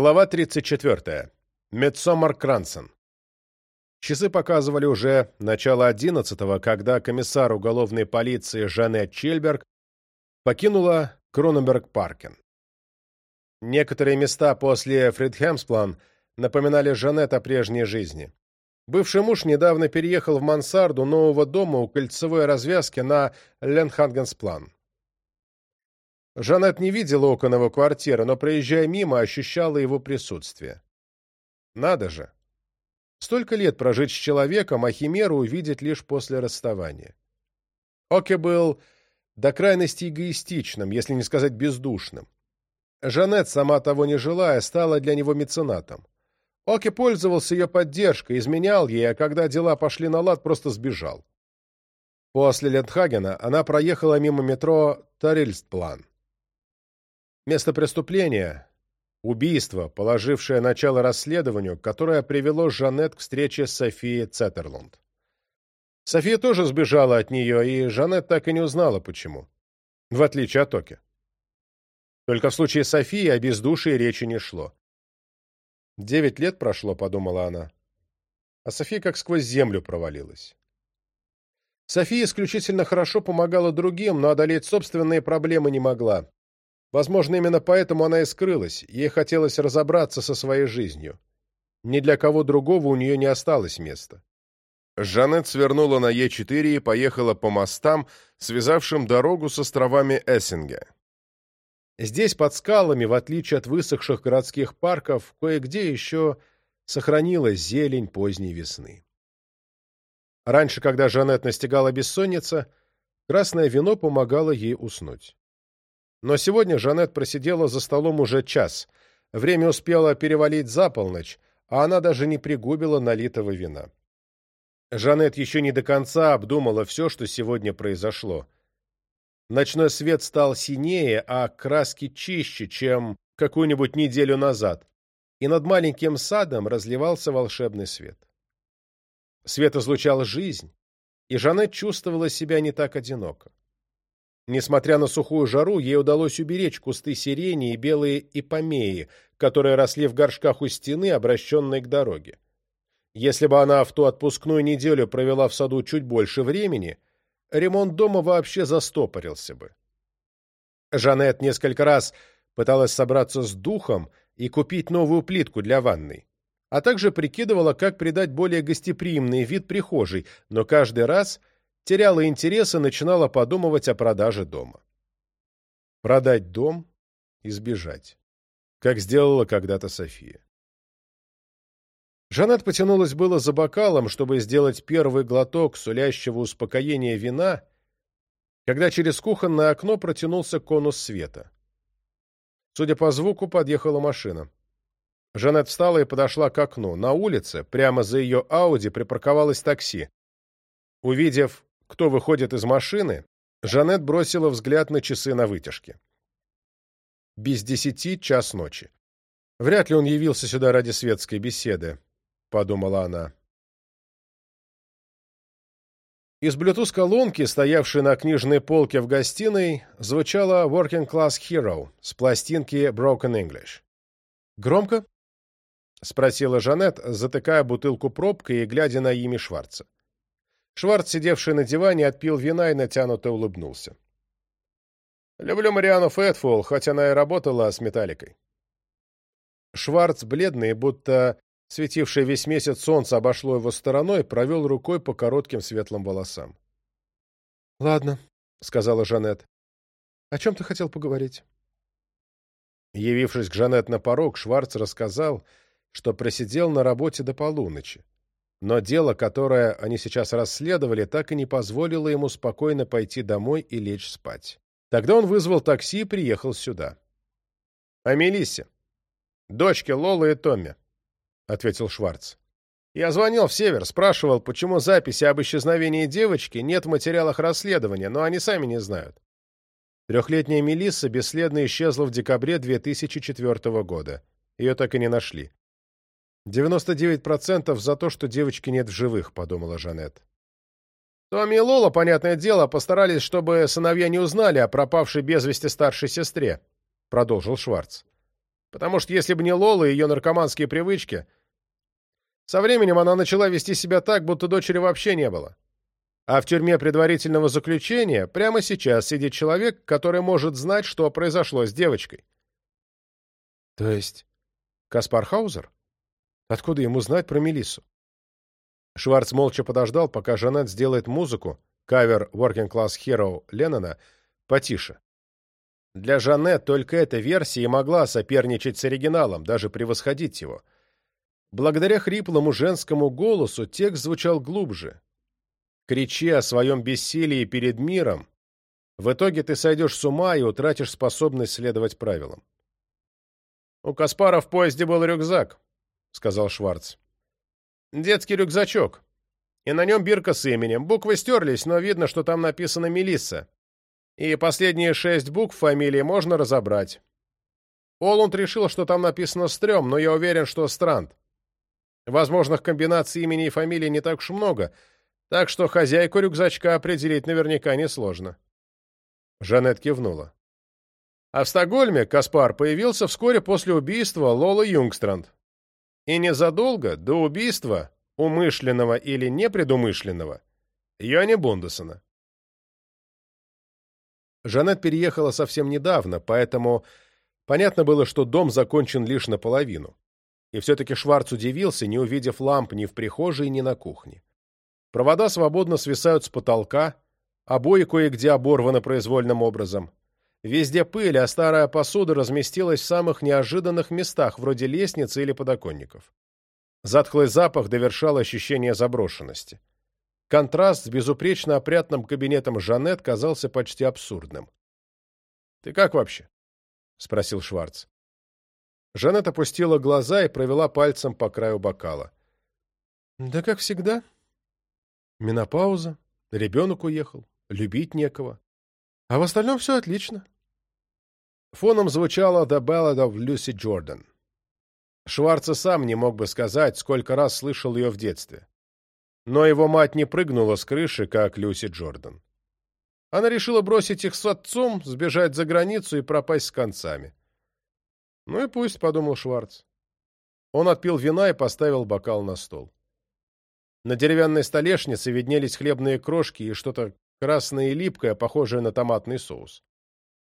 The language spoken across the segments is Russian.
Глава 34. Мидсоммаркрансен. Часы показывали уже начало 11 когда комиссар уголовной полиции Жанет Чильберг покинула Крунубергспаркен. Некоторые места после Фридхемсплан напоминали Жанет о прежней жизни. Бывший муж недавно переехал в мансарду нового дома у кольцевой развязки на Линдхагенсплан. Жанет не видела оконного квартиры, но, проезжая мимо, ощущала его присутствие. Надо же! Столько лет прожить с человеком, а химеру увидеть лишь после расставания. Оке был до крайности эгоистичным, если не сказать бездушным. Жанет, сама того не желая, стала для него меценатом. Оке пользовался ее поддержкой, изменял ей, а когда дела пошли на лад, просто сбежал. После Лентхагена она проехала мимо метро Тарильстплан место преступления, убийство, положившее начало расследованию, которое привело Жанет к встрече с Софией Цеттерлунд. София тоже сбежала от нее, и Жанет так и не узнала, почему. В отличие от Токи. Только в случае Софии о бездушии речи не шло. «Девять лет прошло», — подумала она. А София как сквозь землю провалилась. София исключительно хорошо помогала другим, но одолеть собственные проблемы не могла. Возможно, именно поэтому она и скрылась, ей хотелось разобраться со своей жизнью. Ни для кого другого у нее не осталось места. Жанет свернула на Е4 и поехала по мостам, связавшим дорогу с островами Эссинга. Здесь, под скалами, в отличие от высохших городских парков, кое-где еще сохранилась зелень поздней весны. Раньше, когда Жанет настигала бессонница, красное вино помогало ей уснуть. Но сегодня Жанет просидела за столом уже час. Время успело перевалить за полночь, а она даже не пригубила налитого вина. Жанет еще не до конца обдумала все, что сегодня произошло. Ночной свет стал синее, а краски чище, чем какую-нибудь неделю назад, и над маленьким садом разливался волшебный свет. Свет излучал жизнь, и Жанет чувствовала себя не так одиноко. Несмотря на сухую жару, ей удалось уберечь кусты сирени и белые ипомеи, которые росли в горшках у стены, обращенной к дороге. Если бы она в ту отпускную неделю провела в саду чуть больше времени, ремонт дома вообще застопорился бы. Жанет несколько раз пыталась собраться с духом и купить новую плитку для ванной, а также прикидывала, как придать более гостеприимный вид прихожей, но каждый раз теряла интерес и начинала подумывать о продаже дома. Продать дом и сбежать, как сделала когда-то София. Жанет потянулась было за бокалом, чтобы сделать первый глоток сулящего успокоения вина, когда через кухонное окно протянулся конус света. Судя по звуку, подъехала машина. Жанет встала и подошла к окну. На улице, прямо за ее Ауди, припарковалось такси. Увидев кто выходит из машины, Жанет бросила взгляд на часы на вытяжке. Без десяти час ночи. «Вряд ли он явился сюда ради светской беседы», — подумала она. Из блютуз-колонки, стоявшей на книжной полке в гостиной, звучала «Working Class Hero» с пластинки «Broken English». «Громко?» — спросила Жанет, затыкая бутылку пробкой и глядя на Ими Шварца. Шварц, сидевший на диване, отпил вина и натянуто улыбнулся. «Люблю Мариану Фэтфул, хоть она и работала с металликой». Шварц, бледный, будто светившее весь месяц солнце обошло его стороной, провел рукой по коротким светлым волосам. «Ладно», — сказала Жанет. «О чем ты хотел поговорить?» Явившись к Жанет на порог, Шварц рассказал, что просидел на работе до полуночи но дело, которое они сейчас расследовали, так и не позволило ему спокойно пойти домой и лечь спать. Тогда он вызвал такси и приехал сюда. «О Мелиссе. Дочке Лолы и Томми», — ответил Шварц. «Я звонил в Север, спрашивал, почему записи об исчезновении девочки нет в материалах расследования, но они сами не знают». Трехлетняя Мелисса бесследно исчезла в декабре 2004 года. Ее так и не нашли. «Девяносто девять процентов за то, что девочки нет в живых», — подумала Жанет. Томми и Лола, понятное дело, постарались, чтобы сыновья не узнали о пропавшей без вести старшей сестре, — продолжил Шварц. Потому что если бы не Лола и ее наркоманские привычки... Со временем она начала вести себя так, будто дочери вообще не было. А в тюрьме предварительного заключения прямо сейчас сидит человек, который может знать, что произошло с девочкой. — То есть... Каспар Хаузер? — Откуда ему знать про Мелиссу? Шварц молча подождал, пока Жанет сделает музыку, кавер Working Class Hero Леннона, потише. Для Жанет только эта версия и могла соперничать с оригиналом, даже превосходить его. Благодаря хриплому женскому голосу текст звучал глубже. «Кричи о своем бессилии перед миром. В итоге ты сойдешь с ума и утратишь способность следовать правилам». У Каспара в поезде был рюкзак. — сказал Шварц. «Детский рюкзачок. И на нем бирка с именем. Буквы стерлись, но видно, что там написано «Мелисса». И последние шесть букв фамилии можно разобрать. Олунд решил, что там написано «Стрём», но я уверен, что «Странт». Возможных комбинаций имени и фамилии не так уж много, так что хозяйку рюкзачка определить наверняка несложно. Жанет кивнула. А в Стокгольме Каспар появился вскоре после убийства Лолы Юнгстранд и незадолго до убийства, умышленного или непредумышленного, Йони Бондесона. Жанет переехала совсем недавно, поэтому понятно было, что дом закончен лишь наполовину. И все-таки Шварц удивился, не увидев ламп ни в прихожей, ни на кухне. Провода свободно свисают с потолка, обои кое-где оборваны произвольным образом. Везде пыль, а старая посуда разместилась в самых неожиданных местах, вроде лестницы или подоконников. Затхлый запах довершал ощущение заброшенности. Контраст с безупречно опрятным кабинетом Жанет казался почти абсурдным. «Ты как вообще?» — спросил Шварц. Жанет опустила глаза и провела пальцем по краю бокала. «Да как всегда. Менопауза, ребенок уехал, любить некого. А в остальном все отлично. Фоном звучала добавила в Люси Джордан. Шварца сам не мог бы сказать, сколько раз слышал ее в детстве. Но его мать не прыгнула с крыши, как Люси Джордан. Она решила бросить их с отцом, сбежать за границу и пропасть с концами. «Ну и пусть», — подумал Шварц. Он отпил вина и поставил бокал на стол. На деревянной столешнице виднелись хлебные крошки и что-то Красная и липкая, похожая на томатный соус.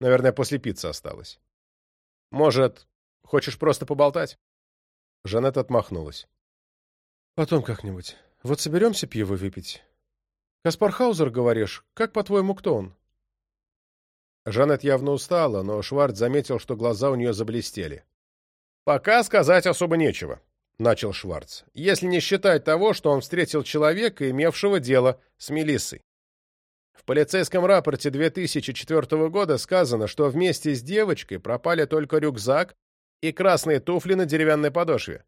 Наверное, после пиццы осталось. Может, хочешь просто поболтать?» Жанет отмахнулась. «Потом как-нибудь. Вот соберемся пиво выпить. Каспар Хаузер, говоришь, как, по-твоему, кто он?» Жанет явно устала, но Шварц заметил, что глаза у нее заблестели. «Пока сказать особо нечего», — начал Шварц, «если не считать того, что он встретил человека, имевшего дело с Мелиссой. В полицейском рапорте 2004 года сказано, что вместе с девочкой пропали только рюкзак и красные туфли на деревянной подошве.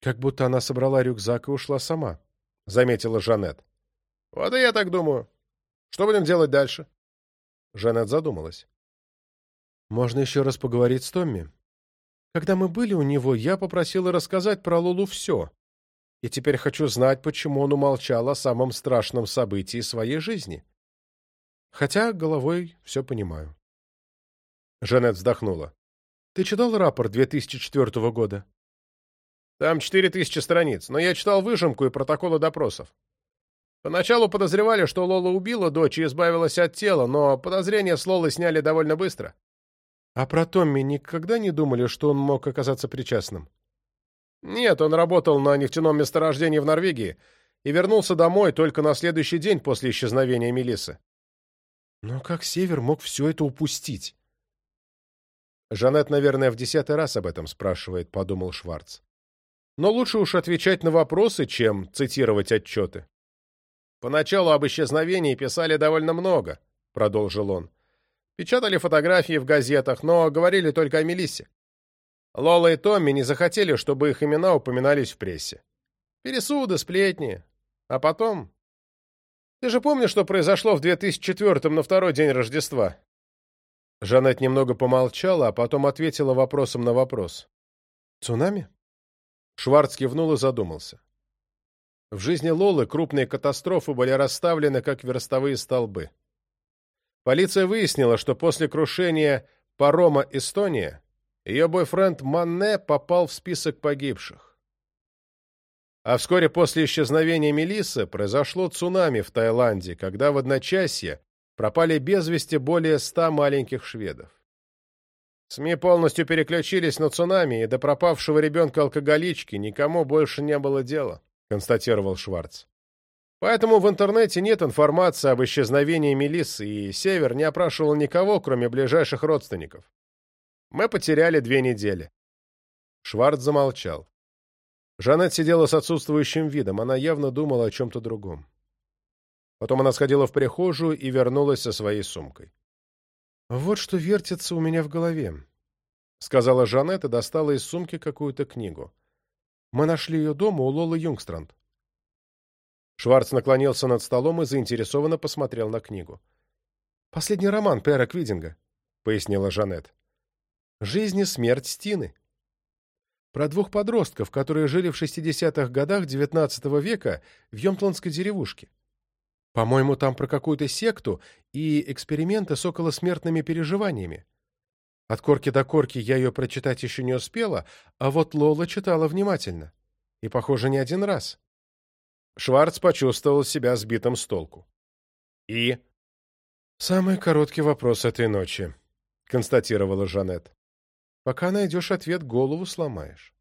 «Как будто она собрала рюкзак и ушла сама», — заметила Жанет. «Вот и я так думаю. Что будем делать дальше?» Жанет задумалась. «Можно еще раз поговорить с Томми. Когда мы были у него, я попросила рассказать про Лулу все. И теперь хочу знать, почему он умолчал о самом страшном событии своей жизни. Хотя головой все понимаю. Жанет вздохнула. Ты читал рапорт 2004 года? Там 4000 страниц, но я читал выжимку и протоколы допросов. Поначалу подозревали, что Лола убила дочь и избавилась от тела, но подозрения с Лолы сняли довольно быстро. А про Томми никогда не думали, что он мог оказаться причастным? Нет, он работал на нефтяном месторождении в Норвегии и вернулся домой только на следующий день после исчезновения Мелисы. Но как Север мог все это упустить? Жанет, наверное, в десятый раз об этом спрашивает, подумал Шварц. Но лучше уж отвечать на вопросы, чем цитировать отчеты. Поначалу об исчезновении писали довольно много, продолжил он. Печатали фотографии в газетах, но говорили только о Мелиссе. Лола и Томми не захотели, чтобы их имена упоминались в прессе. Пересуды, сплетни. А потом... Ты же помнишь, что произошло в 2004-м на второй день Рождества?» Жанет немного помолчала, а потом ответила вопросом на вопрос. «Цунами?» Шварц кивнул и задумался. В жизни Лолы крупные катастрофы были расставлены как верстовые столбы. Полиция выяснила, что после крушения парома «Эстония» Ее бойфренд Манне попал в список погибших. А вскоре после исчезновения Мелисы произошло цунами в Таиланде, когда в одночасье пропали без вести более ста маленьких шведов. СМИ полностью переключились на цунами, и до пропавшего ребенка-алкоголички никому больше не было дела, констатировал Шварц. Поэтому в интернете нет информации об исчезновении Мелиссы, и Север не опрашивал никого, кроме ближайших родственников. Мы потеряли две недели». Шварц замолчал. Жанет сидела с отсутствующим видом, она явно думала о чем-то другом. Потом она сходила в прихожую и вернулась со своей сумкой. «Вот что вертится у меня в голове», — сказала Жанет и достала из сумки какую-то книгу. «Мы нашли ее дома у Лолы Юнгстранд». Шварц наклонился над столом и заинтересованно посмотрел на книгу. «Последний роман Пэра Квидинга», — пояснила Жанет. «Жизнь и смерть Стины». Про двух подростков, которые жили в 60-х годах XIX века в Йомтландской деревушке. По-моему, там про какую-то секту и эксперименты с околосмертными переживаниями. От корки до корки я ее прочитать еще не успела, а вот Лола читала внимательно. И, похоже, не один раз. Шварц почувствовал себя сбитым с толку. «И?» «Самый короткий вопрос этой ночи», — констатировала Жанет. Пока найдешь ответ голову сломаешь.